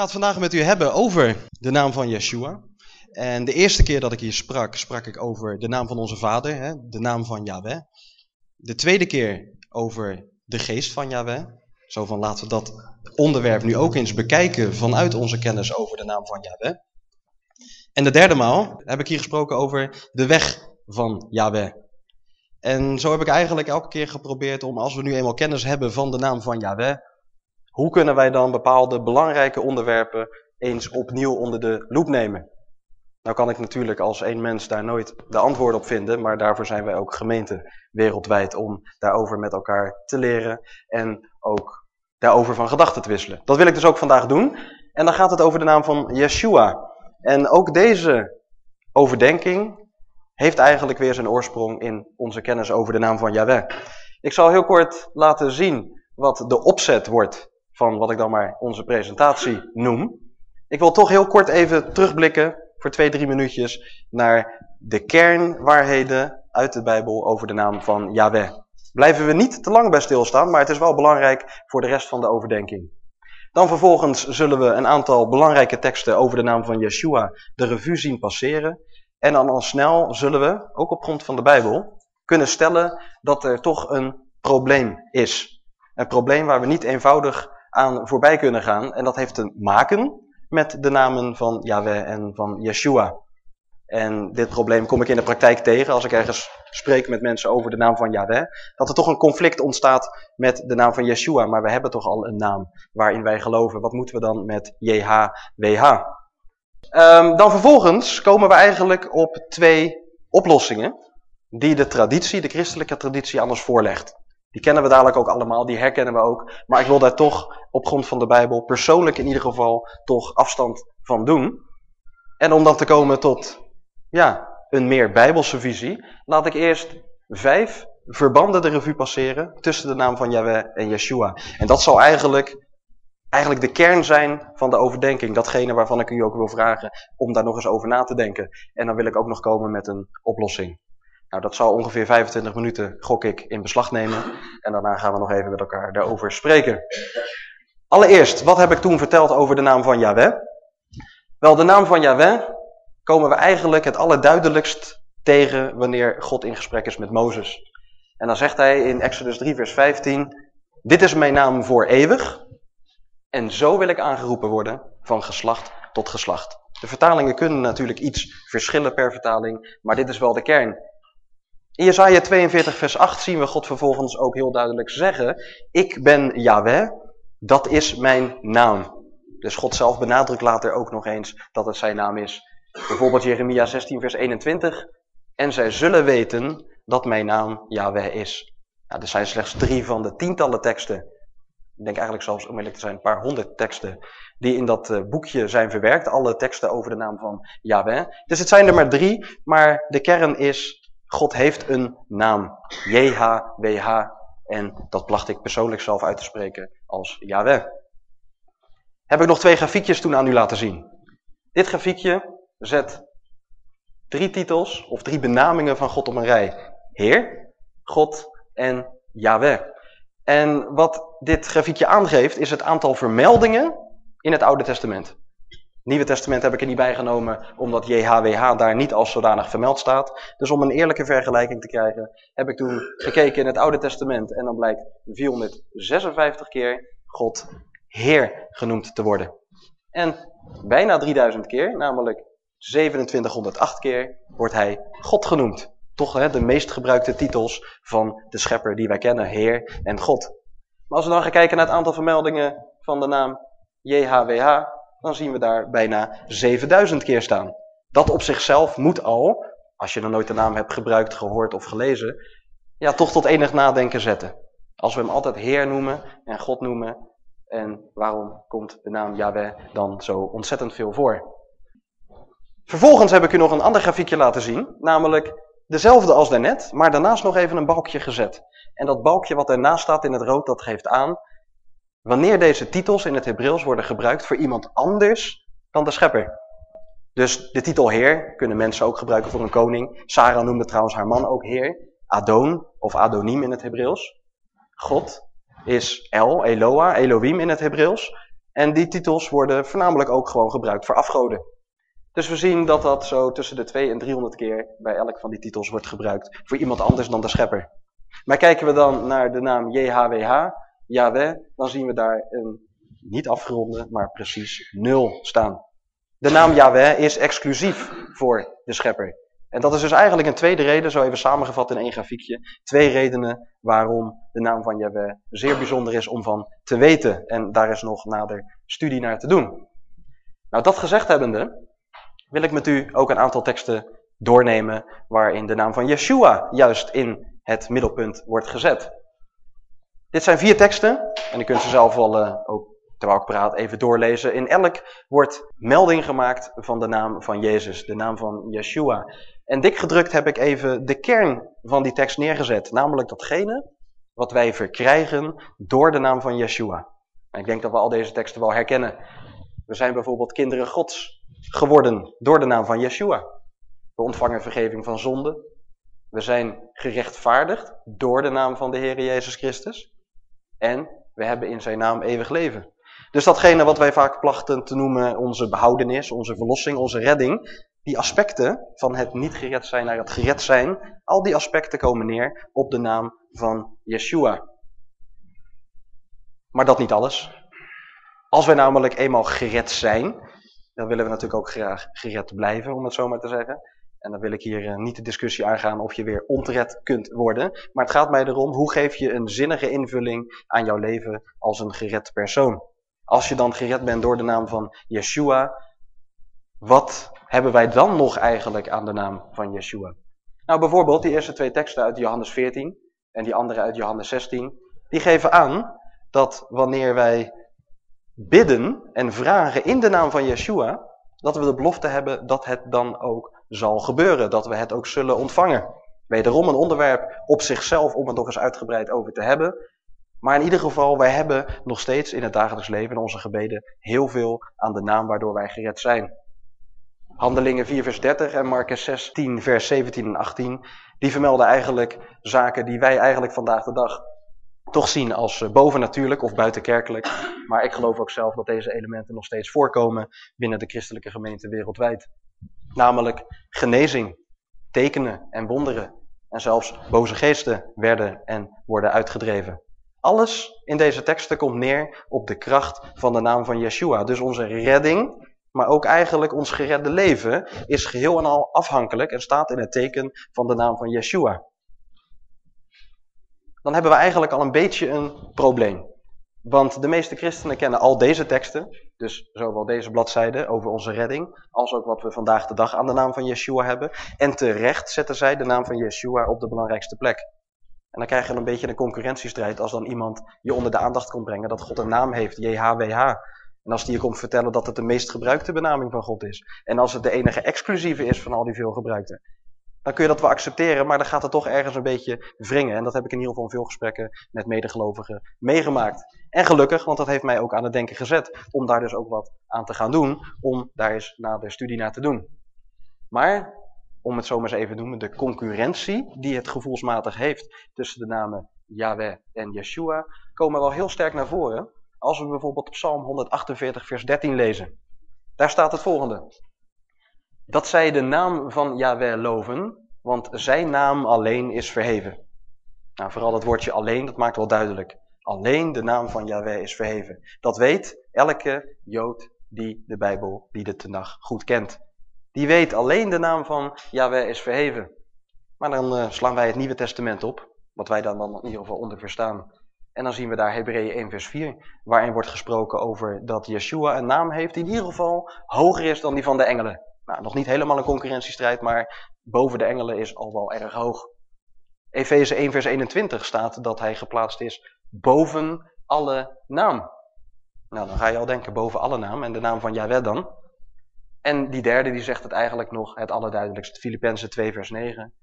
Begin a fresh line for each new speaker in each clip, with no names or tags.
ga het vandaag met u hebben over de naam van Yeshua. En de eerste keer dat ik hier sprak, sprak ik over de naam van onze vader, hè, de naam van Yahweh. De tweede keer over de geest van Yahweh. Zo van laten we dat onderwerp nu ook eens bekijken vanuit onze kennis over de naam van Yahweh. En de derde maal heb ik hier gesproken over de weg van Yahweh. En zo heb ik eigenlijk elke keer geprobeerd om, als we nu eenmaal kennis hebben van de naam van Yahweh, hoe kunnen wij dan bepaalde belangrijke onderwerpen eens opnieuw onder de loep nemen? Nou kan ik natuurlijk als één mens daar nooit de antwoorden op vinden, maar daarvoor zijn wij ook gemeente wereldwijd om daarover met elkaar te leren en ook daarover van gedachten te wisselen. Dat wil ik dus ook vandaag doen. En dan gaat het over de naam van Yeshua. En ook deze overdenking heeft eigenlijk weer zijn oorsprong in onze kennis over de naam van Yahweh. Ik zal heel kort laten zien wat de opzet wordt van wat ik dan maar onze presentatie noem. Ik wil toch heel kort even terugblikken voor twee, drie minuutjes naar de kernwaarheden uit de Bijbel over de naam van Yahweh. Blijven we niet te lang bij stilstaan, maar het is wel belangrijk voor de rest van de overdenking. Dan vervolgens zullen we een aantal belangrijke teksten over de naam van Yeshua de revue zien passeren. En dan al snel zullen we, ook op grond van de Bijbel, kunnen stellen dat er toch een probleem is. Een probleem waar we niet eenvoudig aan voorbij kunnen gaan. En dat heeft te maken met de namen van Yahweh en van Yeshua. En dit probleem kom ik in de praktijk tegen als ik ergens spreek met mensen over de naam van Yahweh. Dat er toch een conflict ontstaat met de naam van Yeshua. Maar we hebben toch al een naam waarin wij geloven. Wat moeten we dan met JHWH? Um, ehm, dan vervolgens komen we eigenlijk op twee oplossingen die de traditie, de christelijke traditie, anders voorlegt. Die kennen we dadelijk ook allemaal, die herkennen we ook. Maar ik wil daar toch op grond van de Bijbel persoonlijk in ieder geval toch afstand van doen. En om dan te komen tot ja, een meer bijbelse visie, laat ik eerst vijf verbanden de revue passeren tussen de naam van Yahweh en Yeshua. En dat zal eigenlijk, eigenlijk de kern zijn van de overdenking. Datgene waarvan ik u ook wil vragen om daar nog eens over na te denken. En dan wil ik ook nog komen met een oplossing. Nou, dat zal ongeveer 25 minuten, gok ik, in beslag nemen. En daarna gaan we nog even met elkaar daarover spreken. Allereerst, wat heb ik toen verteld over de naam van Yahweh? Wel, de naam van Yahweh komen we eigenlijk het allerduidelijkst tegen wanneer God in gesprek is met Mozes. En dan zegt hij in Exodus 3 vers 15, dit is mijn naam voor eeuwig en zo wil ik aangeroepen worden van geslacht tot geslacht. De vertalingen kunnen natuurlijk iets verschillen per vertaling, maar dit is wel de kern. In Jesaja 42 vers 8 zien we God vervolgens ook heel duidelijk zeggen, ik ben Yahweh, dat is mijn naam. Dus God zelf benadrukt later ook nog eens dat het zijn naam is. Bijvoorbeeld Jeremia 16 vers 21, en zij zullen weten dat mijn naam Yahweh is. Nou, er zijn slechts drie van de tientallen teksten, ik denk eigenlijk zelfs om eerlijk te zijn een paar honderd teksten, die in dat eh, boekje zijn verwerkt. Alle teksten over de naam van Yahweh. Dus het zijn er maar drie, maar de kern is God heeft een naam. JHWH. En dat placht ik persoonlijk zelf uit te spreken als Yahweh. Heb ik nog twee grafiekjes toen aan u laten zien. Dit grafiekje zet drie titels of drie benamingen van God op een rij. Heer, God en Yahweh. En wat dit grafiekje aangeeft is het aantal vermeldingen in het Oude Testament. Nieuwe Testament heb ik er niet bijgenomen, omdat JHWH daar niet als zodanig vermeld staat. Dus om een eerlijke vergelijking te krijgen, heb ik toen gekeken in het Oude Testament. En dan blijkt 456 keer God Heer genoemd te worden. En bijna 3000 keer, namelijk 2708 keer, wordt hij God genoemd. Toch hè, de meest gebruikte titels van de schepper die wij kennen, Heer en God. Maar als we dan gaan kijken naar het aantal vermeldingen van de naam JHWH, dan zien we daar bijna 7000 keer staan. Dat op zichzelf moet al, als je nog nooit de naam hebt gebruikt, gehoord of gelezen, ja, toch tot enig nadenken zetten. Als we hem altijd Heer noemen en God noemen, en waarom komt de naam Yahweh dan zo ontzettend veel voor? Vervolgens heb ik u nog een ander grafiekje laten zien, namelijk dezelfde als daarnet, maar daarnaast nog even een balkje gezet. En dat balkje wat ernaast staat in het rood, dat geeft aan Wanneer deze titels in het Hebreeuws worden gebruikt voor iemand anders dan de schepper. Dus de titel heer kunnen mensen ook gebruiken voor een koning. Sarah noemde trouwens haar man ook heer. Adon of Adonim in het Hebreeuws. God is El, Eloa, Elohim in het Hebreeuws. En die titels worden voornamelijk ook gewoon gebruikt voor afgoden. Dus we zien dat dat zo tussen de 2 en 300 keer bij elk van die titels wordt gebruikt voor iemand anders dan de schepper. Maar kijken we dan naar de naam JHWH, Yahweh, dan zien we daar een niet afgeronde, maar precies nul staan. De naam Yahweh is exclusief voor de schepper. En dat is dus eigenlijk een tweede reden, zo even samengevat in één grafiekje. Twee redenen waarom de naam van Yahweh zeer bijzonder is om van te weten. En daar is nog nader studie naar te doen. Nou, dat gezegd hebbende, wil ik met u ook een aantal teksten doornemen waarin de naam van Yeshua juist in het middelpunt wordt gezet. Dit zijn vier teksten en u kunt ze zelf wel uh, ook terwijl ik praat even doorlezen. In elk wordt melding gemaakt van de naam van Jezus, de naam van Yeshua. En dik gedrukt heb ik even de kern van die tekst neergezet, namelijk datgene wat wij verkrijgen door de naam van Yeshua. En ik denk dat we al deze teksten wel herkennen. We zijn bijvoorbeeld kinderen Gods geworden door de naam van Yeshua. We ontvangen vergeving van zonde. We zijn gerechtvaardigd door de naam van de Heer Jezus Christus. En we hebben in zijn naam eeuwig leven. Dus datgene wat wij vaak plachten te noemen onze behoudenis, onze verlossing, onze redding. Die aspecten van het niet gered zijn naar het gered zijn. Al die aspecten komen neer op de naam van Yeshua. Maar dat niet alles. Als wij namelijk eenmaal gered zijn, dan willen we natuurlijk ook graag gered blijven, om het zo maar te zeggen. En dan wil ik hier eh, niet de discussie aangaan of je weer ontred kunt worden. Maar het gaat mij erom, hoe geef je een zinnige invulling aan jouw leven als een gered persoon? Als je dan gered bent door de naam van Yeshua, wat hebben wij dan nog eigenlijk aan de naam van Yeshua? Nou, bijvoorbeeld die eerste twee teksten uit Johannes 14 en die andere uit Johannes 16, die geven aan dat wanneer wij bidden en vragen in de naam van Yeshua, dat we de belofte hebben dat het dan ook zal gebeuren, dat we het ook zullen ontvangen. Wederom een onderwerp op zichzelf om het nog eens uitgebreid over te hebben. Maar in ieder geval, wij hebben nog steeds in het dagelijks leven, in onze gebeden, heel veel aan de naam waardoor wij gered zijn. Handelingen 4 vers 30 en Marcus 16 vers 17 en 18, die vermelden eigenlijk zaken die wij eigenlijk vandaag de dag toch zien als eh, bovennatuurlijk of buitenkerkelijk. Maar ik geloof ook zelf dat deze elementen nog steeds voorkomen binnen de christelijke gemeente wereldwijd. Namelijk genezing, tekenen en wonderen. En zelfs boze geesten werden en worden uitgedreven. Alles in deze teksten komt neer op de kracht van de naam van Yeshua. Dus onze redding, maar ook eigenlijk ons geredde leven, is geheel en al afhankelijk en staat in het teken van de naam van Yeshua. Dan hebben we eigenlijk al een beetje een probleem. Want de meeste christenen kennen al deze teksten, dus zowel deze bladzijde over onze redding, als ook wat we vandaag de dag aan de naam van Yeshua hebben. En terecht zetten zij de naam van Yeshua op de belangrijkste plek. En dan krijg je een beetje een concurrentiestrijd als dan iemand je onder de aandacht komt brengen dat God een naam heeft, JHWH. En als die je komt vertellen dat het de meest gebruikte benaming van God is. En als het de enige exclusieve is van al die veel gebruikte dan kun je dat wel accepteren, maar dan gaat het toch ergens een beetje wringen. En dat heb ik in ieder geval in veel gesprekken met medegelovigen meegemaakt. En gelukkig, want dat heeft mij ook aan het denken gezet, om daar dus ook wat aan te gaan doen, om daar eens na de studie naar te doen. Maar, om het zo maar eens even te noemen, de concurrentie die het gevoelsmatig heeft tussen de namen Yahweh en Yeshua, komen wel heel sterk naar voren als we bijvoorbeeld Psalm 148 vers 13 lezen. Daar staat het volgende dat zij de naam van Yahweh loven, want zijn naam alleen is verheven. Nou, vooral dat woordje alleen, dat maakt wel duidelijk. Alleen de naam van Yahweh is verheven. Dat weet elke Jood die de Bijbel, die de Tenach goed kent. Die weet alleen de naam van Yahweh is verheven. Maar dan uh, slaan wij het Nieuwe Testament op, wat wij dan, dan in ieder geval onder verstaan. En dan zien we daar Hebreeën 1 vers 4, waarin wordt gesproken over dat Yeshua een naam heeft die in ieder geval hoger is dan die van de engelen. Nou, nog niet helemaal een concurrentiestrijd, maar boven de engelen is al wel erg hoog. Efeze 1 vers 21 staat dat hij geplaatst is boven alle naam. Nou, dan ga je al denken boven alle naam en de naam van Yahweh dan. En die derde die zegt het eigenlijk nog het allerduidelijkst, Filippenzen 2 vers 9.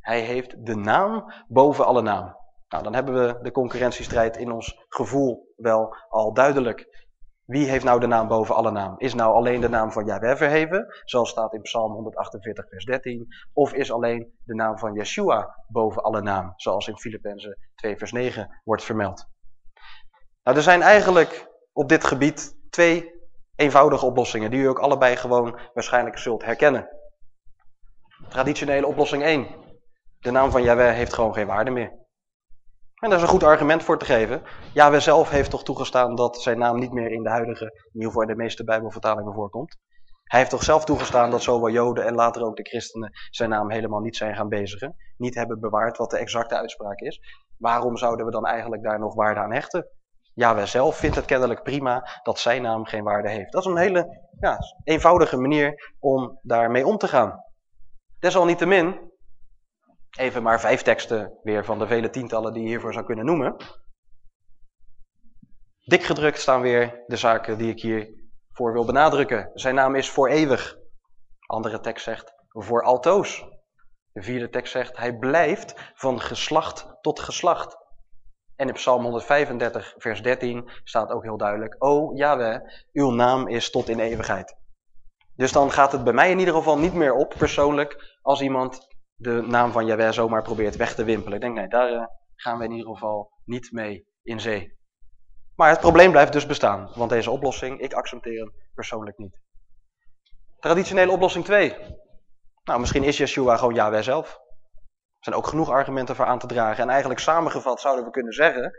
Hij heeft de naam boven alle naam. Nou, dan hebben we de concurrentiestrijd in ons gevoel wel al duidelijk. Wie heeft nou de naam boven alle naam? Is nou alleen de naam van Yahweh verheven, zoals staat in Psalm 148 vers 13? Of is alleen de naam van Yeshua boven alle naam, zoals in Filippenzen 2 vers 9 wordt vermeld? Nou, er zijn eigenlijk op dit gebied Twee eenvoudige oplossingen die u ook allebei gewoon waarschijnlijk zult herkennen. Traditionele oplossing 1. De naam van Yahweh heeft gewoon geen waarde meer. En daar is een goed argument voor te geven. Yahweh zelf heeft toch toegestaan dat zijn naam niet meer in de huidige, in ieder geval in de meeste Bijbelvertalingen voorkomt. Hij heeft toch zelf toegestaan dat zowel Joden en later ook de christenen zijn naam helemaal niet zijn gaan bezigen. Niet hebben bewaard wat de exacte uitspraak is. Waarom zouden we dan eigenlijk daar nog waarde aan hechten? Yahweh zelf vindt het kennelijk prima dat zijn naam geen waarde heeft. Dat is een hele ja, eenvoudige manier om daarmee om te gaan. Desalniettemin, even maar vijf teksten weer van de vele tientallen die je hiervoor zou kunnen noemen. Dik gedrukt staan weer de zaken die ik hier voor wil benadrukken. Zijn naam is voor eeuwig. Andere tekst zegt voor altoos. De vierde tekst zegt hij blijft van geslacht tot geslacht. En in Psalm 135, vers 13 staat ook heel duidelijk: O Yahweh, uw naam is tot in eeuwigheid. Dus dan gaat het bij mij in ieder geval niet meer op, persoonlijk, als iemand de naam van Yahweh zomaar probeert weg te wimpelen. Ik denk, nee, daar uh, gaan we in ieder geval niet mee in zee. Maar het probleem blijft dus bestaan, want deze oplossing, ik accepteer hem persoonlijk niet. Traditionele oplossing 2. Nou, misschien is Yeshua gewoon Yahweh zelf. Er zijn ook genoeg argumenten voor aan te dragen. En eigenlijk samengevat zouden we kunnen zeggen,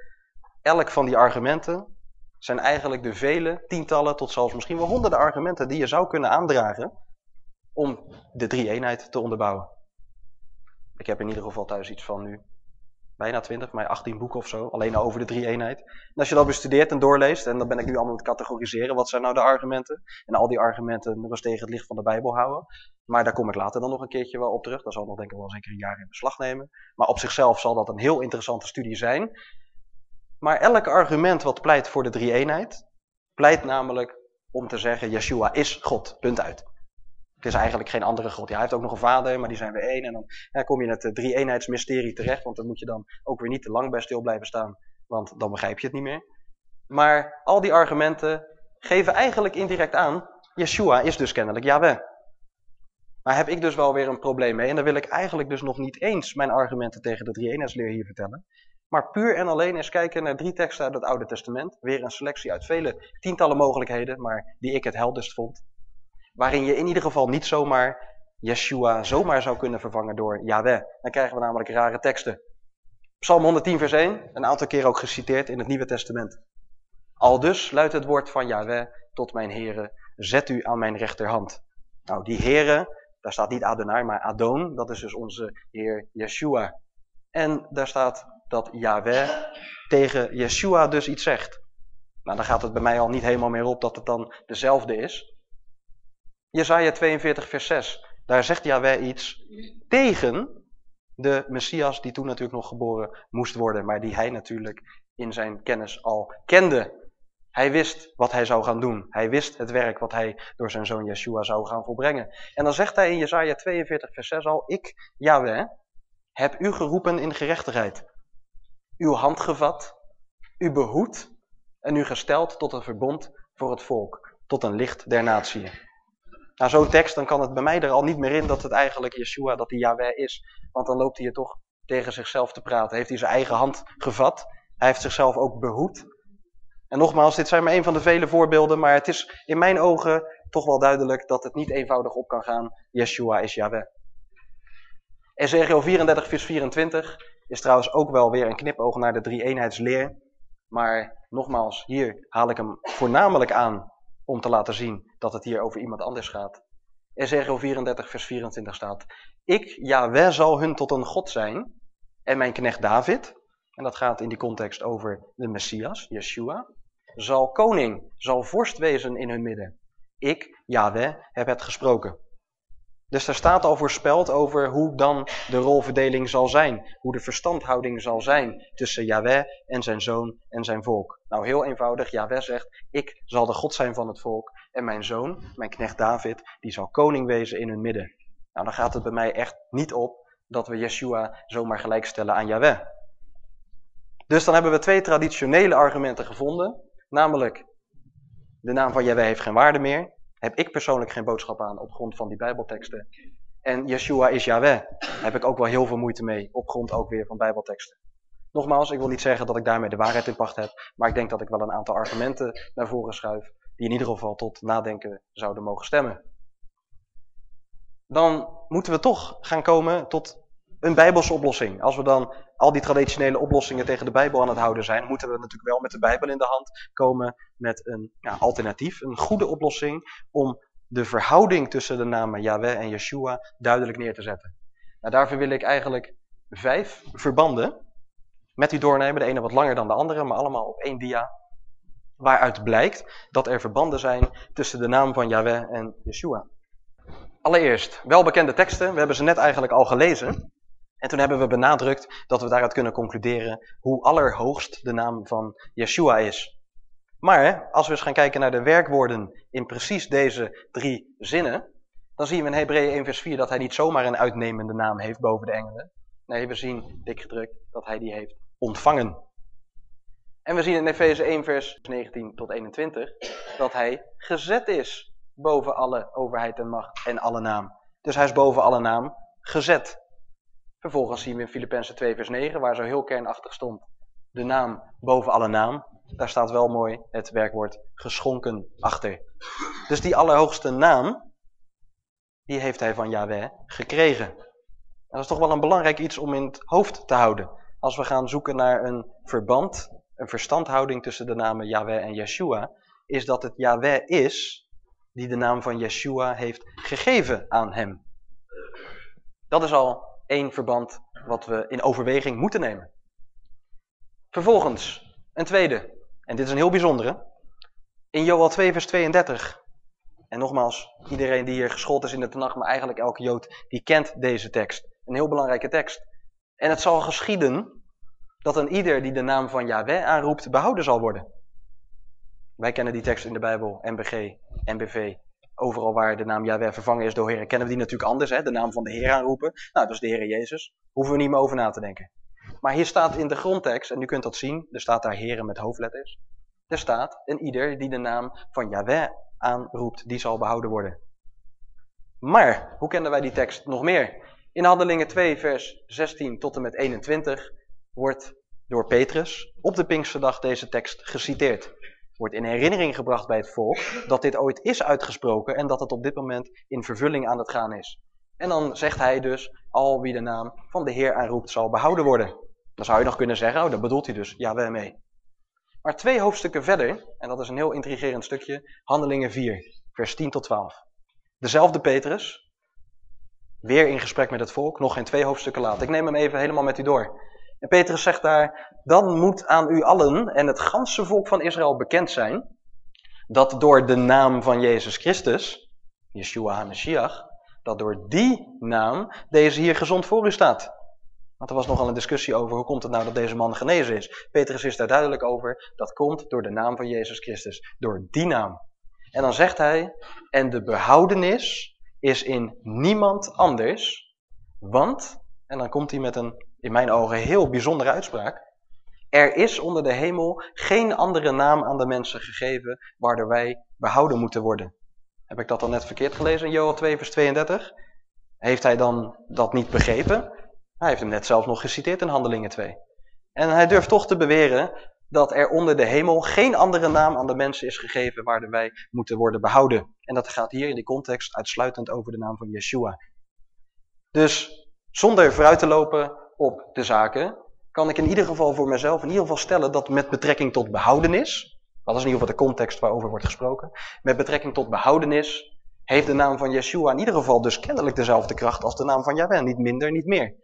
elk van die argumenten zijn eigenlijk de vele tientallen tot zelfs misschien wel honderden argumenten die je zou kunnen aandragen om de drie-eenheid te onderbouwen. Ik heb in ieder geval thuis iets van nu bijna 20, maar 18 boeken of zo, alleen over de drie-eenheid. En als je dat bestudeert en doorleest, en dan ben ik nu allemaal aan het categoriseren, wat zijn nou de argumenten? En al die argumenten nog eens tegen het licht van de Bijbel houden. Maar daar kom ik later dan nog een keertje wel op terug. Dat zal nog denk ik wel zeker een jaar in beslag nemen. Maar op zichzelf zal dat een heel interessante studie zijn. Maar elk argument wat pleit voor de drie-eenheid, pleit namelijk om te zeggen, Yeshua is God, punt uit. Het is eigenlijk geen andere God. Ja, hij heeft ook nog een vader, maar die zijn weer één. En dan kom je in het uh, drie-eenheidsmysterie terecht, want dan moet je dan ook weer niet te lang bij stil blijven staan, want dan begrijp je het niet meer. Maar al die argumenten geven eigenlijk indirect aan, Yeshua is dus kennelijk Yahweh. Maar heb ik dus wel weer een probleem mee, en dan wil ik eigenlijk dus nog niet eens mijn argumenten tegen de drie-eenheidsleer hier vertellen. Maar puur en alleen eens kijken naar drie teksten uit het Oude Testament. Weer een selectie uit vele tientallen mogelijkheden, maar die ik het helderst vond. Waarin je in ieder geval niet zomaar Yeshua zomaar zou kunnen vervangen door Yahweh. Dan krijgen we namelijk rare teksten. Psalm 110 vers 1, een aantal keer ook geciteerd in het Nieuwe Testament. Al dus luidt het woord van Yahweh tot mijn heren, zet u aan mijn rechterhand. Nou, die heren, daar staat niet Adonai, maar Adon, dat is dus onze Heer Yeshua. En daar staat dat Yahweh tegen Yeshua dus iets zegt. Nou, dan gaat het bij mij al niet helemaal meer op dat het dan dezelfde is. Jezaja 42 vers 6. Daar zegt Yahweh iets tegen de Messias die toen natuurlijk nog geboren moest worden. Maar die hij natuurlijk in zijn kennis al kende. Hij wist wat hij zou gaan doen. Hij wist het werk wat hij door zijn zoon Yeshua zou gaan volbrengen. En dan zegt hij in Jezaja 42 vers 6 al. Ik, Yahweh, heb u geroepen in gerechtigheid. Uw hand gevat. U behoed. En u gesteld tot een verbond voor het volk. Tot een licht der natieën. Nou, zo'n tekst, dan kan het bij mij er al niet meer in dat het eigenlijk Yeshua, dat hij Yahweh is. Want dan loopt hij er toch tegen zichzelf te praten. Heeft hij zijn eigen hand gevat. Hij heeft zichzelf ook behoed. En nogmaals, dit zijn maar een van de vele voorbeelden, maar het is in mijn ogen toch wel duidelijk dat het niet eenvoudig op kan gaan. Yeshua is Yahweh. Ezekiel 34 vers 24 is trouwens ook wel weer een knipoog naar de drie-eenheidsleer. Maar nogmaals, hier haal ik hem voornamelijk aan om te laten zien dat het hier over iemand anders gaat. Ezekiel 34 vers 24 staat, Ik, Yahweh, zal hun tot een God zijn en mijn knecht David, en dat gaat in die context over de Messias, Yeshua, zal koning, zal vorst wezen in hun midden. Ik, Yahweh, heb het gesproken. Dus er staat al voorspeld over hoe dan de rolverdeling zal zijn. Hoe de verstandhouding zal zijn tussen Yahweh en zijn zoon en zijn volk. Nou, heel eenvoudig. Yahweh zegt, ik zal de God zijn van het volk. En mijn zoon, mijn knecht David, die zal koning wezen in hun midden. Nou, dan gaat het bij mij echt niet op dat we Yeshua zomaar gelijkstellen aan Yahweh. Dus dan hebben we twee traditionele argumenten gevonden. Namelijk, de naam van Yahweh heeft geen waarde meer. Heb ik persoonlijk geen boodschap aan op grond van die bijbelteksten. En Yeshua is Yahweh. Heb ik ook wel heel veel moeite mee op grond ook weer van bijbelteksten. Nogmaals, ik wil niet zeggen dat ik daarmee de waarheid in pacht heb. Maar ik denk dat ik wel een aantal argumenten naar voren schuif die in ieder geval tot nadenken zouden mogen stemmen. Dan moeten we toch gaan komen tot een bijbelse oplossing. Als we dan al die traditionele oplossingen tegen de Bijbel aan het houden zijn, moeten we natuurlijk wel met de Bijbel in de hand komen met een ja, alternatief, een goede oplossing om de verhouding tussen de namen Yahweh en Yeshua duidelijk neer te zetten. Nou, daarvoor wil ik eigenlijk vijf verbanden met u doornemen. De ene wat langer dan de andere, maar allemaal op één dia. Waaruit blijkt dat er verbanden zijn tussen de naam van Yahweh en Yeshua. Allereerst, welbekende teksten. We hebben ze net eigenlijk al gelezen. En toen hebben we benadrukt dat we daaruit kunnen concluderen hoe allerhoogst de naam van Yeshua is. Maar als we eens gaan kijken naar de werkwoorden in precies deze drie zinnen, dan zien we in Hebreeën 1 vers 4 dat hij niet zomaar een uitnemende naam heeft boven de engelen. Nee, we zien, dik gedrukt, dat hij die heeft ontvangen. En we zien in Efeze 1 vers 19 tot 21 dat hij gezet is boven alle overheid en macht en alle naam. Dus hij is boven alle naam gezet. Vervolgens zien we in Filippenzen 2 vers 9, waar zo heel kernachtig stond, de naam boven alle naam. Daar staat wel mooi het werkwoord geschonken achter. Dus die allerhoogste naam, die heeft hij van Yahweh gekregen. dat is toch wel een belangrijk iets om in het hoofd te houden. Als we gaan zoeken naar een verband, een verstandhouding tussen de namen Yahweh en Yeshua, is dat het Yahweh is die de naam van Yeshua heeft gegeven aan hem. Dat is al één verband wat we in overweging moeten nemen. Vervolgens, een tweede, en dit is een heel bijzondere, in Joel 2 vers 32. En nogmaals, iedereen die hier geschoold is in de Tanach, maar eigenlijk elke Jood, die kent deze tekst. Een heel belangrijke tekst. En het zal geschieden dat een ieder die de naam van Yahweh aanroept, behouden zal worden. Wij kennen die tekst in de Bijbel, MBG, MBV, overal waar de naam Yahweh vervangen is door Heer, kennen we die natuurlijk anders. Hè? De naam van de Heer aanroepen. Nou, dat is de Heer Jezus. Hoeven we niet meer over na te denken. Maar hier staat in de grondtekst, en u kunt dat zien, er staat daar Heren met hoofdletters. Er staat, een ieder die de naam van Yahweh aanroept, die zal behouden worden. Maar, hoe kennen wij die tekst nog meer? In Handelingen 2, vers 16 tot en met 21 wordt door Petrus op de Pinksterdag deze tekst geciteerd wordt in herinnering gebracht bij het volk dat dit ooit is uitgesproken en dat het op dit moment in vervulling aan het gaan is. En dan zegt hij dus, al wie de naam van de Heer aanroept zal behouden worden. Dan zou je nog kunnen zeggen, oh, dat bedoelt hij dus, ja, wij mee. Maar twee hoofdstukken verder, en dat is een heel intrigerend stukje, Handelingen 4, vers 10 tot 12. Dezelfde Petrus, weer in gesprek met het volk, nog geen twee hoofdstukken later. Ik neem hem even helemaal met u door. En Petrus zegt daar, dan moet aan u allen en het ganse volk van Israël bekend zijn, dat door de naam van Jezus Christus, Yeshua HaMashiach, dat door die naam deze hier gezond voor u staat. Want er was nogal een discussie over hoe komt het nou dat deze man genezen is. Petrus is daar duidelijk over, dat komt door de naam van Jezus Christus, door die naam. En dan zegt hij, en de behoudenis is in niemand anders, want, en dan komt hij met een in mijn ogen heel bijzondere uitspraak. Er is onder de hemel geen andere naam aan de mensen gegeven waardoor wij behouden moeten worden. Heb ik dat dan net verkeerd gelezen in Joel 2 vers 32? Heeft hij dan dat niet begrepen? Hij heeft hem net zelfs nog geciteerd in Handelingen 2. En hij durft toch te beweren dat er onder de hemel geen andere naam aan de mensen is gegeven waardoor wij moeten worden behouden. En dat gaat hier in die context uitsluitend over de naam van Yeshua. Dus zonder vooruit te lopen op de zaken, kan ik in ieder geval voor mezelf in ieder geval stellen dat met betrekking tot behoudenis, dat is in ieder geval de context waarover wordt gesproken, met betrekking tot behoudenis heeft de naam van Yeshua in ieder geval dus kennelijk dezelfde kracht als de naam van Yahweh, niet minder, niet meer.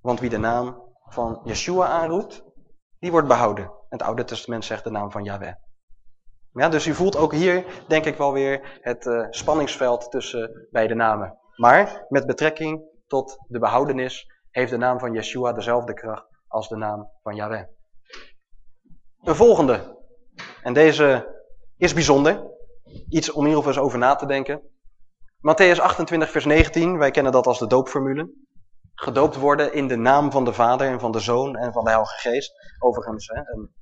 Want wie de naam van Yeshua aanroept, die wordt behouden. Het Oude Testament zegt de naam van Yahweh. Ja, dus u voelt ook hier, denk ik wel weer, het uh, spanningsveld tussen beide namen. Maar met betrekking tot de behoudenis heeft de naam van Yeshua dezelfde kracht als de naam van Yahweh. Een volgende. En deze is bijzonder. Iets om hier of eens over na te denken. Matthäus 28 vers 19, wij kennen dat als de doopformule. Gedoopt worden in de naam van de Vader en van de Zoon en van de Heilige Geest. Overigens, hè, een,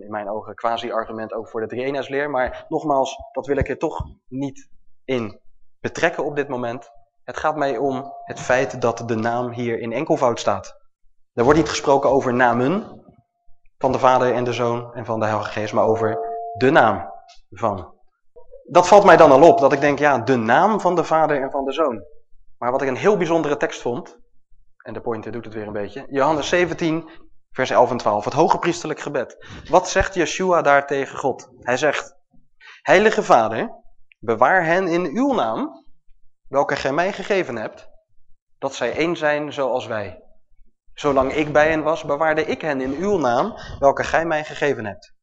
in mijn ogen quasi-argument ook voor de drie Maar nogmaals, dat wil ik er toch niet in betrekken op dit moment. Het gaat mij om het feit dat de naam hier in enkelvoud staat. Er wordt niet gesproken over namen van de Vader en de Zoon en van de Heilige Geest, maar over de naam van dat valt mij dan al op, dat ik denk, ja, de naam van de vader en van de zoon. Maar wat ik een heel bijzondere tekst vond, en de pointer doet het weer een beetje, Johannes 17, vers 11 en 12, het hoge priesterlijk gebed. Wat zegt Yeshua daar tegen God? Hij zegt, Heilige Vader, bewaar hen in uw naam, welke gij mij gegeven hebt, dat zij één zijn zoals wij. Zolang ik bij hen was, bewaarde ik hen in uw naam, welke gij mij gegeven hebt.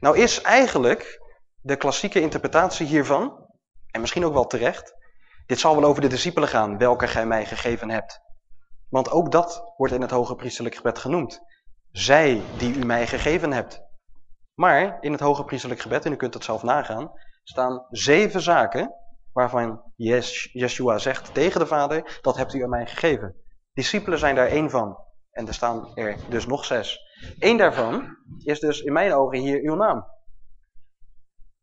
Nou is eigenlijk de klassieke interpretatie hiervan, en misschien ook wel terecht, dit zal wel over de discipelen gaan, welke gij mij gegeven hebt. Want ook dat wordt in het hoge priesterlijk gebed genoemd. Zij die u mij gegeven hebt. Maar in het hoge priesterlijk gebed, en u kunt het zelf nagaan, staan zeven zaken waarvan Yeshua zegt tegen de Vader, dat hebt u aan mij gegeven. Discipelen zijn daar één van. En er staan er dus nog zes. Eén daarvan is dus in mijn ogen hier uw naam.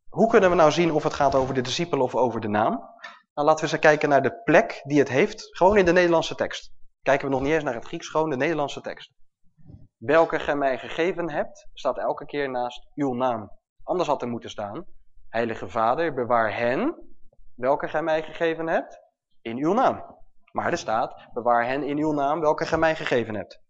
Hoe kunnen we nou zien of het gaat over de discipelen of over de naam? Nou, laten we eens kijken naar de plek die het heeft, gewoon in de Nederlandse tekst. Kijken we nog niet eens naar het Grieks, gewoon de Nederlandse tekst. Welke gij mij gegeven hebt, staat elke keer naast uw naam. Anders had er moeten staan, Heilige Vader, bewaar hen, welke gij mij gegeven hebt, in uw naam. Maar er staat, bewaar hen in uw naam, welke gij mij gegeven hebt.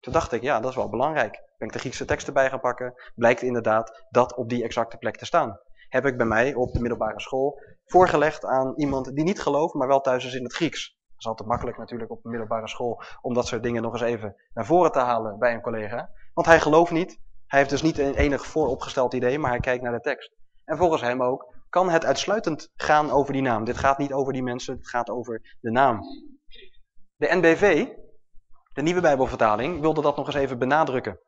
Toen dacht ik, ja, dat is wel belangrijk. Ben ik de Griekse tekst erbij gaan pakken, blijkt inderdaad dat op die exacte plek te staan. Heb ik bij mij op de middelbare school voorgelegd aan iemand die niet gelooft, maar wel thuis is in het Grieks. Dat is altijd makkelijk natuurlijk op de middelbare school om dat soort dingen nog eens even naar voren te halen bij een collega. Want hij gelooft niet. Hij heeft dus niet een enig vooropgesteld idee, maar hij kijkt naar de tekst. En volgens hem ook kan het uitsluitend gaan over die naam. Dit gaat niet over die mensen, het gaat over de naam. De NBV, de nieuwe Bijbelvertaling, wilde dat nog eens even benadrukken.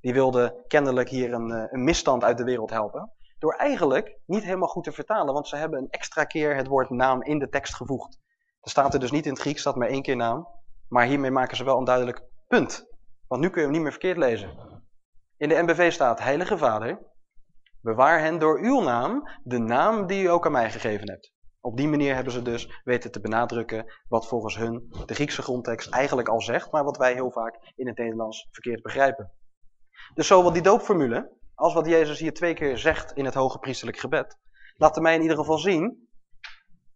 Die wilde kennelijk hier een, eh, een misstand uit de wereld helpen. Door eigenlijk niet helemaal goed te vertalen, want ze hebben een extra keer het woord naam in de tekst gevoegd. Er staat er dus niet in het Grieks, staat maar één keer naam. Maar hiermee maken ze wel een duidelijk punt. Want nu kun je hem niet meer verkeerd lezen. In de NBV staat, Heilige Vader, bewaar hen door uw naam, de naam die u ook aan mij gegeven hebt. Op die manier hebben ze dus weten te benadrukken wat volgens hun de Griekse grondtekst eigenlijk al zegt, maar wat wij heel vaak in het Nederlands verkeerd begrijpen. Dus zowel die doopformule als wat Jezus hier twee keer zegt in het hoge priesterlijk gebed, laten mij in ieder geval zien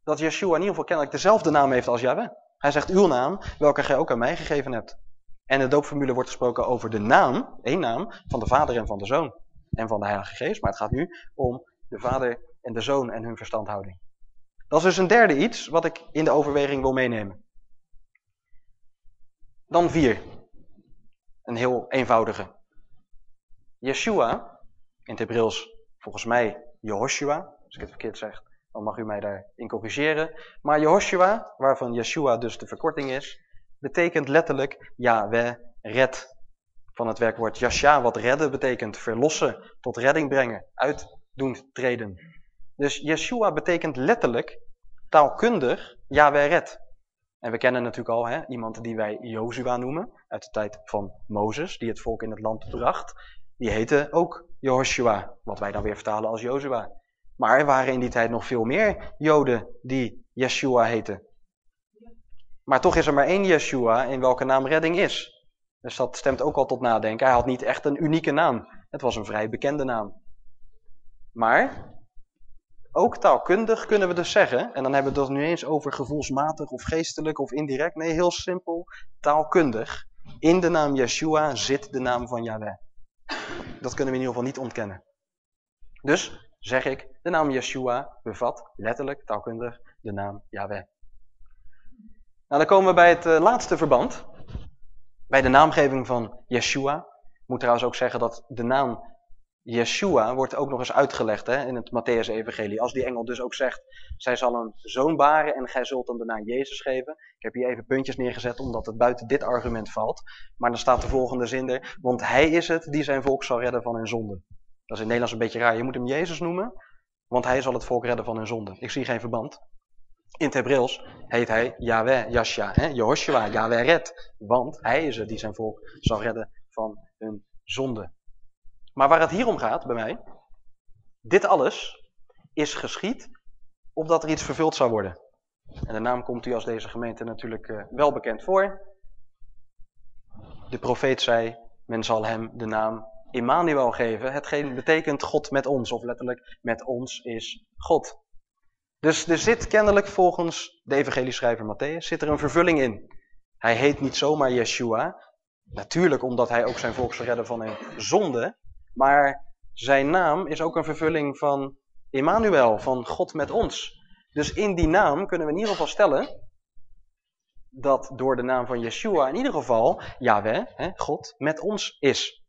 dat Yeshua in ieder geval kennelijk dezelfde naam heeft als Yahweh. Hij zegt uw naam, welke gij ook aan mij gegeven hebt. En de doopformule wordt gesproken over de naam, één naam, van de Vader en van de Zoon. En van de Heilige Geest. Maar het gaat nu om de Vader en de Zoon en hun verstandhouding. Dat is dus een derde iets wat ik in de overweging wil meenemen. Dan vier. Een heel eenvoudige. Yeshua, in het Hebreeuws volgens mij Jehoshua, als ik het verkeerd zeg, dan mag u mij daarin corrigeren. Maar Jehoshua, waarvan Yeshua dus de verkorting is, betekent letterlijk Yahweh red. Van het werkwoord Yasha, wat redden betekent verlossen, tot redding brengen, uit doen treden. Dus Yeshua betekent letterlijk, taalkundig, Yahweh red. En we kennen natuurlijk al hè, iemand die wij Jozua noemen, uit de tijd van Mozes, die het volk in het land bracht. Die heette ook Jehoshua, wat wij dan weer vertalen als Jozua. Maar er waren in die tijd nog veel meer Joden die Yeshua heten. Maar toch is er maar één Yeshua in welke naam redding is. Dus dat stemt ook al tot nadenken. Hij had niet echt een unieke naam. Het was een vrij bekende naam. Maar ook taalkundig kunnen we dus zeggen, en dan hebben we het nu eens over gevoelsmatig of geestelijk of indirect. Nee, heel simpel, taalkundig. In de naam Yeshua zit de naam van Yahweh. Dat kunnen we in ieder geval niet ontkennen. Dus zeg ik, de naam Yeshua bevat letterlijk, taalkundig, de naam Yahweh. Nou, dan komen we bij het uh, laatste verband. Bij de naamgeving van Yeshua. Moet trouwens ook zeggen dat de naam Yeshua wordt ook nog eens uitgelegd hè, in het Matthäus-evangelie. Als die engel dus ook zegt, zij zal een zoon baren en gij zult hem de naam Jezus geven. Ik heb hier even puntjes neergezet omdat het buiten dit argument valt. Maar dan staat de volgende zin er, want hij is het die zijn volk zal redden van hun zonde. Dat is in het Nederlands een beetje raar. Je moet hem Jezus noemen, want hij zal het volk redden van hun zonde. Ik zie geen verband. In het Hebreeuws heet hij Yahweh, Yasha, hè? Jehoshua, Yahweh red. Want hij is het die zijn volk zal redden van hun zonde. Maar waar het hier om gaat bij mij, dit alles is geschied opdat er iets vervuld zou worden. En de naam komt u als deze gemeente natuurlijk uh, wel bekend voor. De profeet zei, men zal hem de naam Immanuel geven. Hetgeen betekent God met ons, of letterlijk met ons is God. Dus er zit kennelijk volgens de evangelieschrijver Matthäus zit er een vervulling in. Hij heet niet zomaar Yeshua. Natuurlijk omdat hij ook zijn volk zal redden van hun zonde. Maar zijn naam is ook een vervulling van Immanuel, van God met ons. Dus in die naam kunnen we in ieder geval stellen dat door de naam van Yeshua in ieder geval Yahweh, God, met ons is.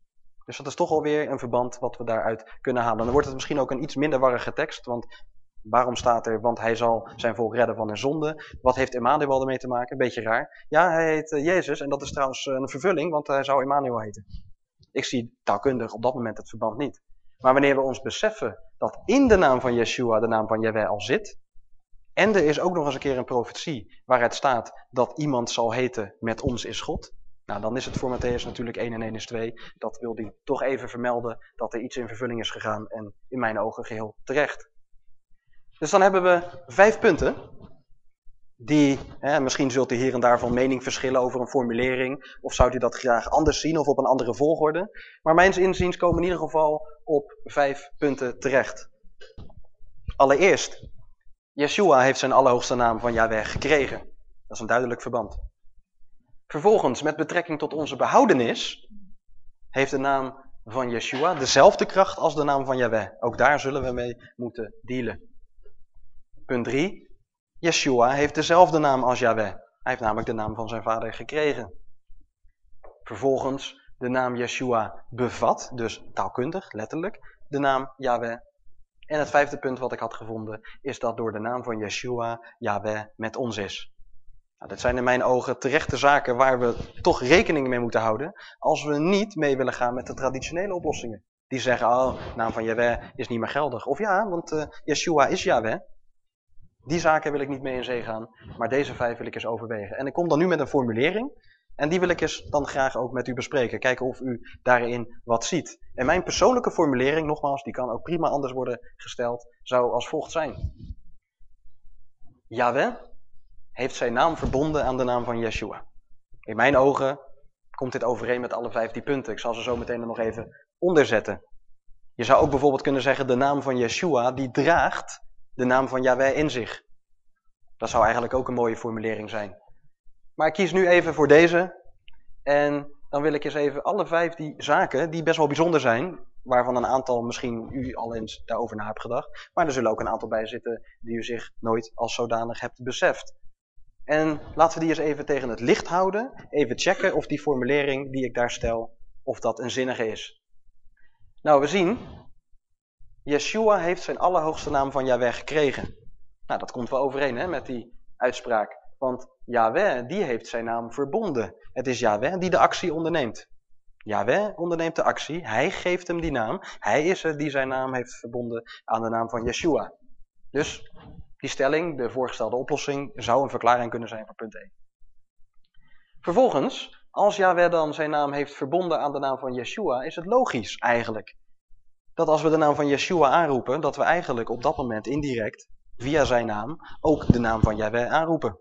Dus dat is toch alweer een verband wat we daaruit kunnen halen. Dan wordt het misschien ook een iets minder warrige tekst, want waarom staat er, want hij zal zijn volk redden van hun zonde. Wat heeft Emmanuel ermee te maken? Beetje raar. Ja, hij heet eh, Jezus en dat is trouwens eh, een vervulling, want hij zou Emmanuel heten. Ik zie taalkundig op dat moment het verband niet. Maar wanneer we ons beseffen dat in de naam van Yeshua de naam van Yahweh al zit, en er is ook nog eens een keer een profetie waaruit staat dat iemand zal heten met ons is God. Nou, dan is het voor Matthäus natuurlijk 1 en 1 is 2. Dat wil hij toch even vermelden dat er iets in vervulling is gegaan en in mijn ogen geheel terecht. Dus dan hebben we vijf punten. Die, hè, misschien zult u hier en daar van mening verschillen over een formulering. Of zou u dat graag anders zien of op een andere volgorde. Maar mijns inziens komen in ieder geval op vijf punten terecht. Allereerst, Yeshua heeft zijn allerhoogste naam van Yahweh gekregen. Dat is een duidelijk verband. Vervolgens, met betrekking tot onze behoudenis, heeft de naam van Yeshua dezelfde kracht als de naam van Yahweh. Ook daar zullen we mee moeten dealen. Punt 3. Yeshua heeft dezelfde naam als Yahweh. Hij heeft namelijk de naam van zijn vader gekregen. Vervolgens, de naam Yeshua bevat, dus taalkundig, letterlijk, de naam Yahweh. En het vijfde punt wat ik had gevonden, is dat door de naam van Yeshua, Yahweh met ons is. Nou, dat zijn in mijn ogen terechte zaken waar we toch rekening mee moeten houden, als we niet mee willen gaan met de traditionele oplossingen. Die zeggen, oh, de naam van Yahweh is niet meer geldig. Of ja, want uh, Yeshua is Yahweh. Die zaken wil ik niet mee in zee gaan, maar deze vijf wil ik eens overwegen. En ik kom dan nu met een formulering. En die wil ik eens dan graag ook met u bespreken. Kijken of u daarin wat ziet. En mijn persoonlijke formulering, nogmaals, die kan ook prima anders worden gesteld, zou als volgt zijn. Yahweh heeft zijn naam verbonden aan de naam van Yeshua. In mijn ogen komt dit overeen met alle vijf die punten. Ik zal ze zo meteen er nog even onderzetten. Je zou ook bijvoorbeeld kunnen zeggen, de naam van Yeshua, die draagt de naam van Yahweh in zich. Dat zou eigenlijk ook een mooie formulering zijn. Maar ik kies nu even voor deze. En dan wil ik eens even alle vijf die zaken, die best wel bijzonder zijn, waarvan een aantal misschien u al eens daarover na hebt gedacht. Maar er zullen ook een aantal bij zitten die u zich nooit als zodanig hebt beseft. En laten we die eens even tegen het licht houden. Even checken of die formulering die ik daar stel, of dat een zinnige is. Nou, we zien Yeshua heeft zijn allerhoogste naam van Yahweh gekregen. Nou, dat komt wel overeen hè, met die uitspraak. Want Yahweh, die heeft zijn naam verbonden. Het is Yahweh die de actie onderneemt. Yahweh onderneemt de actie, hij geeft hem die naam. Hij is het die zijn naam heeft verbonden aan de naam van Yeshua. Dus die stelling, de voorgestelde oplossing, zou een verklaring kunnen zijn voor punt 1. Vervolgens, als Yahweh dan zijn naam heeft verbonden aan de naam van Yeshua, is het logisch eigenlijk dat als we de naam van Yeshua aanroepen, dat we eigenlijk op dat moment indirect, via zijn naam, ook de naam van Yahweh aanroepen.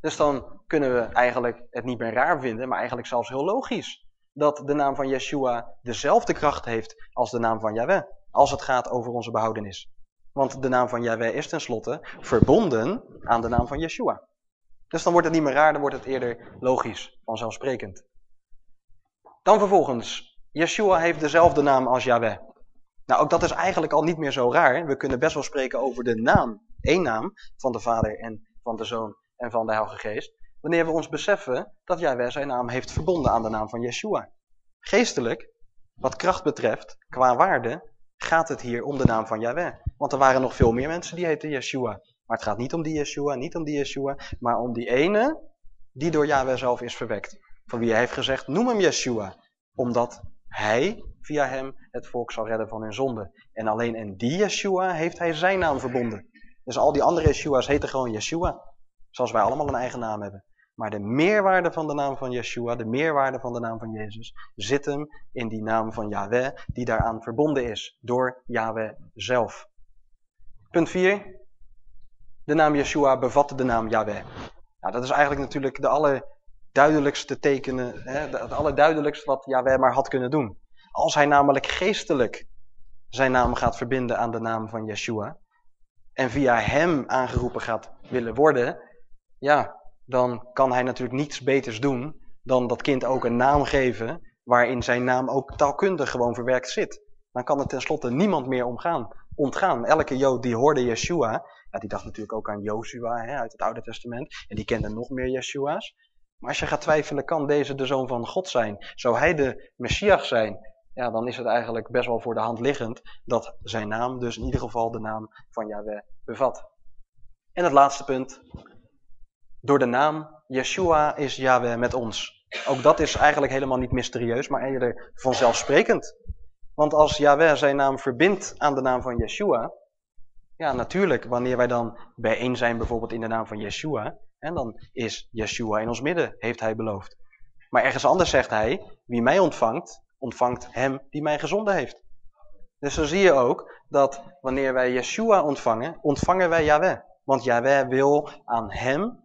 Dus dan kunnen we eigenlijk het niet meer raar vinden, maar eigenlijk zelfs heel logisch. Dat de naam van Yeshua dezelfde kracht heeft als de naam van Yahweh. Als het gaat over onze behoudenis. Want de naam van Yahweh is tenslotte verbonden aan de naam van Yeshua. Dus dan wordt het niet meer raar, dan wordt het eerder logisch, vanzelfsprekend. Dan vervolgens, Yeshua heeft dezelfde naam als Yahweh. Nou, ook dat is eigenlijk al niet meer zo raar. We kunnen best wel spreken over de naam, één naam, van de Vader en van de Zoon en van de Heilige Geest. Wanneer we ons beseffen dat Yahweh zijn naam heeft verbonden aan de naam van Yeshua. Geestelijk, wat kracht betreft, qua waarde, gaat het hier om de naam van Yahweh. Want er waren nog veel meer mensen die heten Yeshua. Maar het gaat niet om die Yeshua, niet om die Yeshua, maar om die ene die door Yahweh zelf is verwekt. Van wie hij heeft gezegd, noem hem Yeshua. Omdat hij via hem het volk zal redden van hun zonde. En alleen in die Yeshua heeft hij zijn naam verbonden. Dus al die andere Yeshua's heten gewoon Yeshua. Zoals wij allemaal een eigen naam hebben. Maar de meerwaarde van de naam van Yeshua, de meerwaarde van de naam van Jezus, zit hem in die naam van Yahweh, die daaraan verbonden is, door Yahweh zelf. Punt 4. De naam Yeshua bevat de naam Yahweh. Nou, dat is eigenlijk natuurlijk de allerduidelijkste tekenen, hè, het allerduidelijkste wat Yahweh maar had kunnen doen. Als hij namelijk geestelijk zijn naam gaat verbinden aan de naam van Yeshua. En via hem aangeroepen gaat willen worden. Ja, dan kan hij natuurlijk niets beters doen dan dat kind ook een naam geven waarin zijn naam ook taalkundig gewoon verwerkt zit. Dan kan er tenslotte niemand meer omgaan, ontgaan. Elke Jood die hoorde Yeshua, ja, die dacht natuurlijk ook aan Joshua hè, uit het Oude Testament. En die kende nog meer Yeshua's. Maar als je gaat twijfelen, kan deze de zoon van God zijn? Zou hij de Messias zijn? Ja, dan is het eigenlijk best wel voor de hand liggend dat zijn naam dus in ieder geval de naam van Yahweh bevat. En het laatste punt. Door de naam Yeshua is Yahweh met ons. Ook dat is eigenlijk helemaal niet mysterieus, maar eerder vanzelfsprekend. Want als Yahweh zijn naam verbindt aan de naam van Yeshua, ja natuurlijk, wanneer wij dan bijeen zijn bijvoorbeeld in de naam van Yeshua, en dan is Yeshua in ons midden, heeft hij beloofd. Maar ergens anders zegt hij, wie mij ontvangt, ontvangt hem die mij gezonden heeft. Dus zo zie je ook dat wanneer wij Yeshua ontvangen, ontvangen wij Yahweh. Want Yahweh wil aan hem,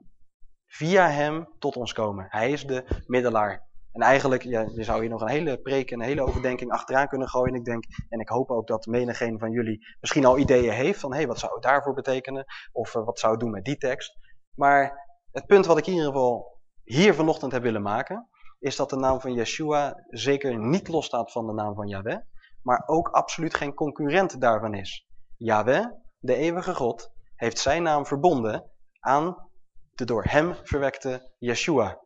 via hem, tot ons komen. Hij is de middelaar. En eigenlijk, je zou hier nog een hele preek en een hele overdenking achteraan kunnen gooien. Ik denk, en ik hoop ook dat menigeen van jullie misschien al ideeën heeft van, hé, hey, wat zou het daarvoor betekenen? Of uh, wat zou het doen met die tekst? Maar het punt wat ik in ieder geval hier vanochtend heb willen maken, is dat de naam van Yeshua zeker niet losstaat van de naam van Yahweh, maar ook absoluut geen concurrent daarvan is. Yahweh, de eeuwige God, heeft zijn naam verbonden aan de door hem verwekte Yeshua.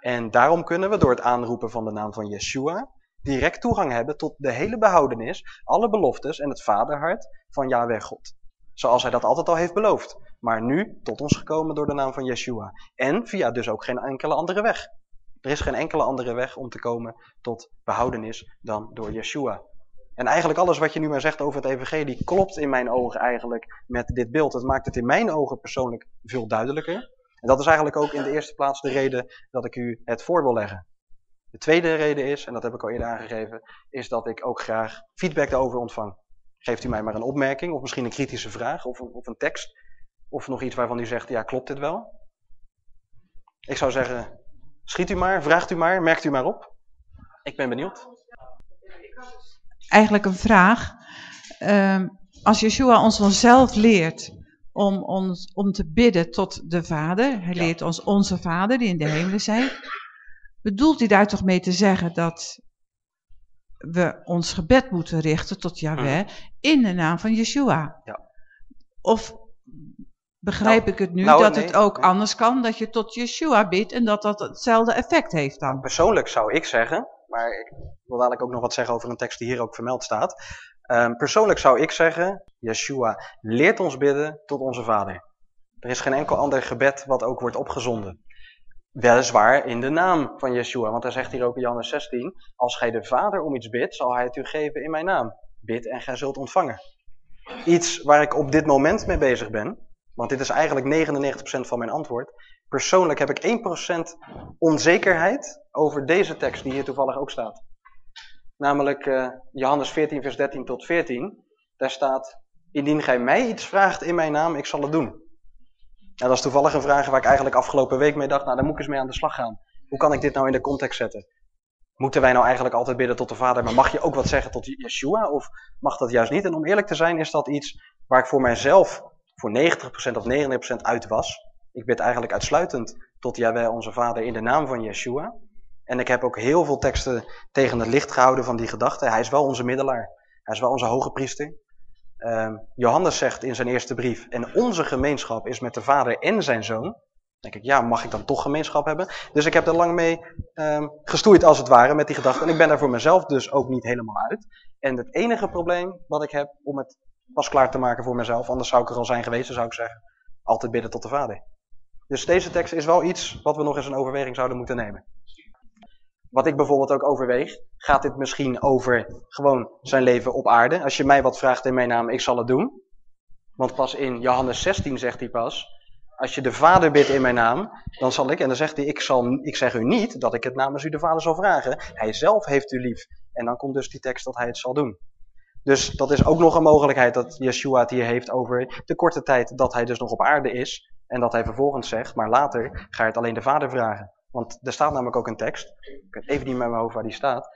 En daarom kunnen we door het aanroepen van de naam van Yeshua direct toegang hebben tot de hele behoudenis, alle beloftes en het vaderhart van Yahweh God. Zoals hij dat altijd al heeft beloofd. Maar nu tot ons gekomen door de naam van Yeshua. En via dus ook geen enkele andere weg. Er is geen enkele andere weg om te komen tot behoudenis dan door Yeshua. En eigenlijk alles wat je nu maar zegt over het evangelie klopt in mijn ogen eigenlijk met dit beeld. Het maakt het in mijn ogen persoonlijk veel duidelijker. En dat is eigenlijk ook in de eerste plaats de reden dat ik u het voor wil leggen. De tweede reden is, en dat heb ik al eerder aangegeven, is dat ik ook graag feedback daarover ontvang. Geeft u mij maar een opmerking of misschien een kritische vraag of een, of een tekst. Of nog iets waarvan u zegt, ja klopt dit wel? Ik zou zeggen, schiet u maar, vraagt u maar, merkt u maar op. Ik ben benieuwd.
Eigenlijk een vraag. Uh, als Yeshua ons vanzelf leert om, ons, om te bidden tot de Vader. Hij ja. leert ons onze Vader die in de hemelen zijn. Bedoelt hij daar toch mee te zeggen dat we ons gebed moeten richten tot Yahweh mm. in de naam van Yeshua?
Ja.
Of begrijp nou, ik het nu nou, dat nee, het ook nee. anders kan, dat je tot Yeshua bidt en dat dat hetzelfde effect heeft dan?
Persoonlijk zou ik zeggen, maar ik wil dadelijk ook nog wat zeggen over een tekst die hier ook vermeld staat. Um, persoonlijk zou ik zeggen, Yeshua leert ons bidden tot onze Vader. Er is geen enkel ander gebed wat ook wordt opgezonden. Weliswaar in de naam van Yeshua, want hij zegt hier ook in Johannes 16, als gij de Vader om iets bidt, zal hij het u geven in mijn naam. Bid en gij zult ontvangen. Iets waar ik op dit moment mee bezig ben, want dit is eigenlijk 99% van mijn antwoord. Persoonlijk heb ik 1% onzekerheid over deze tekst die hier toevallig ook staat. Namelijk uh, Johannes 14 vers 13 tot 14. Daar staat, indien gij mij iets vraagt in mijn naam, ik zal het doen. Nou, dat is toevallig een vraag waar ik eigenlijk afgelopen week mee dacht, nou daar moet ik eens mee aan de slag gaan. Hoe kan ik dit nou in de context zetten? Moeten wij nou eigenlijk altijd bidden tot de Vader, maar mag je ook wat zeggen tot Yeshua? Of mag dat juist niet? En om eerlijk te zijn is dat iets waar ik voor mijzelf voor 90% of 99% uit was. Ik bid eigenlijk uitsluitend tot Yahweh onze Vader in de naam van Yeshua. En ik heb ook heel veel teksten tegen het licht gehouden van die gedachte. Hij is wel onze middelaar. Hij is wel onze hoge priester. Um, Johannes zegt in zijn eerste brief, en onze gemeenschap is met de vader en zijn zoon. Denk ik, ja, mag ik dan toch gemeenschap hebben? Dus ik heb er lang mee um, gestoeid als het ware met die gedachte. En ik ben daar voor mezelf dus ook niet helemaal uit. En het enige probleem wat ik heb om het pas klaar te maken voor mezelf, anders zou ik er al zijn geweest, zou ik zeggen, altijd bidden tot de vader. Dus deze tekst is wel iets wat we nog eens een overweging zouden moeten nemen. Wat ik bijvoorbeeld ook overweeg, gaat dit misschien over gewoon zijn leven op aarde? Als je mij wat vraagt in mijn naam, ik zal het doen. Want pas in Johannes 16 zegt hij pas, als je de Vader bidt in mijn naam, dan zal ik, en dan zegt hij, ik, zal, ik zeg u niet dat ik het namens u de Vader zal vragen. Hij zelf heeft u lief. En dan komt dus die tekst dat hij het zal doen. Dus dat is ook nog een mogelijkheid dat Yeshua het hier heeft over de korte tijd dat hij dus nog op aarde is. En dat hij vervolgens zegt, maar later ga je het alleen de Vader vragen. Want er staat namelijk ook een tekst, ik weet even niet meer mijn hoofd waar die staat.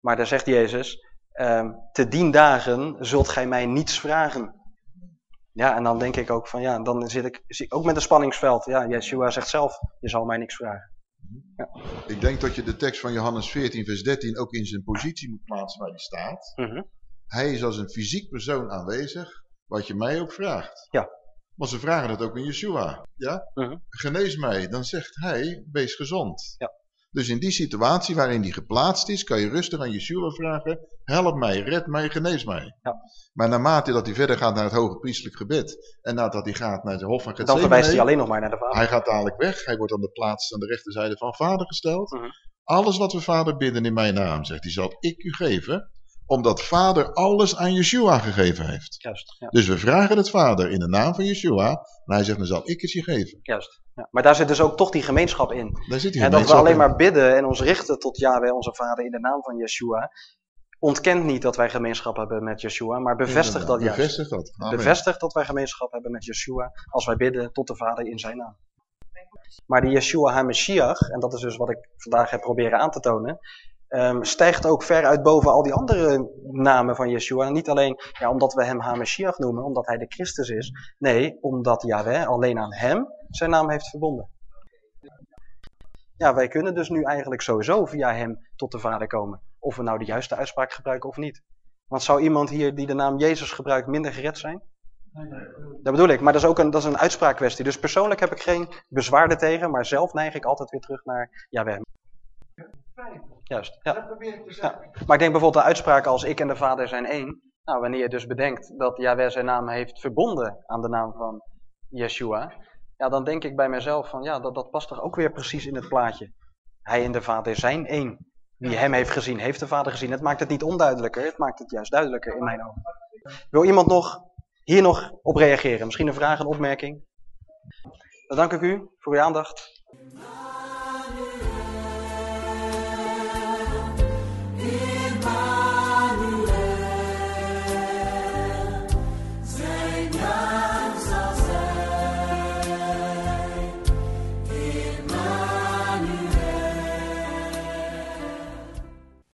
Maar daar zegt Jezus, ehm, te dien dagen zult gij mij niets vragen. Ja, en dan denk ik ook van ja, dan zit ik, zit ik ook met een spanningsveld. Ja, Yeshua zegt zelf, je zal mij niks vragen. Ja.
Ik denk dat je de tekst van Johannes 14 vers 13 ook in zijn positie moet plaatsen waar die staat.
Mhm.
Hij is als een fysiek persoon aanwezig, wat je mij ook vraagt.
Ja.
Want ze vragen dat ook in Yeshua. Ja?
Mhm.
Genees mij, dan zegt hij, wees gezond.
Ja.
Dus in die situatie waarin die geplaatst is, kan je rustig aan Yeshua vragen, help mij, red mij, genees mij.
Ja.
Maar naarmate dat hij verder gaat naar het hoge priestelijk gebed, en nadat hij gaat naar de hof van
Dan
Gethsemane,
verwijst hij alleen nog maar naar de vader.
hij gaat dadelijk weg, hij wordt aan de plaats aan de rechterzijde van vader gesteld.
Mhm.
Alles wat we vader bidden in mijn naam, zegt hij, zal ik u geven, omdat vader alles aan Yeshua gegeven heeft.
Juist, ja.
Dus we vragen het vader in de naam van Yeshua, en hij zegt, dan zal ik het je geven.
Juist. Ja. Maar daar zit dus ook toch die gemeenschap in.
Daar zit hij
En dat we alleen maar bidden en ons richten tot Yahweh, onze Vader, in de naam van Yeshua, ontkent niet dat wij gemeenschap hebben met Yeshua, maar bevestigt dat juist.
Bevestigt dat. Amen.
Bevestigt dat wij gemeenschap hebben met Yeshua als wij bidden tot de Vader in zijn naam. Maar die Yeshua HaMashiach, en dat is dus wat ik vandaag heb proberen aan te tonen, ehm, stijgt ook ver uit boven al die andere namen van Yeshua. Niet alleen ja, omdat we hem HaMashiach noemen, omdat hij de Christus is. Nee, omdat Yahweh alleen aan hem zijn naam heeft verbonden. Ja, wij kunnen dus nu eigenlijk sowieso via hem tot de Vader komen. Of we nou de juiste uitspraak gebruiken of niet. Want zou iemand hier die de naam Jezus gebruikt minder gered zijn? Dat bedoel ik, maar dat is ook een, dat is een uitspraakkwestie. Dus persoonlijk heb ik geen bezwaar ertegen, maar zelf neig ik altijd weer terug naar Yahweh. Juist, ja. ja. Maar ik denk bijvoorbeeld de uitspraak als ik en de Vader zijn één. Nou, wanneer je dus bedenkt dat Yahweh zijn naam heeft verbonden aan de naam van Yeshua. Ja, dan denk ik bij mezelf van ja, dat, dat past toch ook weer precies in het plaatje. Hij en de Vader zijn één. Wie hem heeft gezien, heeft de Vader gezien. Het maakt het niet onduidelijker, het maakt het juist duidelijker in mijn ogen. Wil iemand nog hier nog op reageren? Misschien een vraag, een opmerking? Dan dank ik u voor uw aandacht.